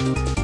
you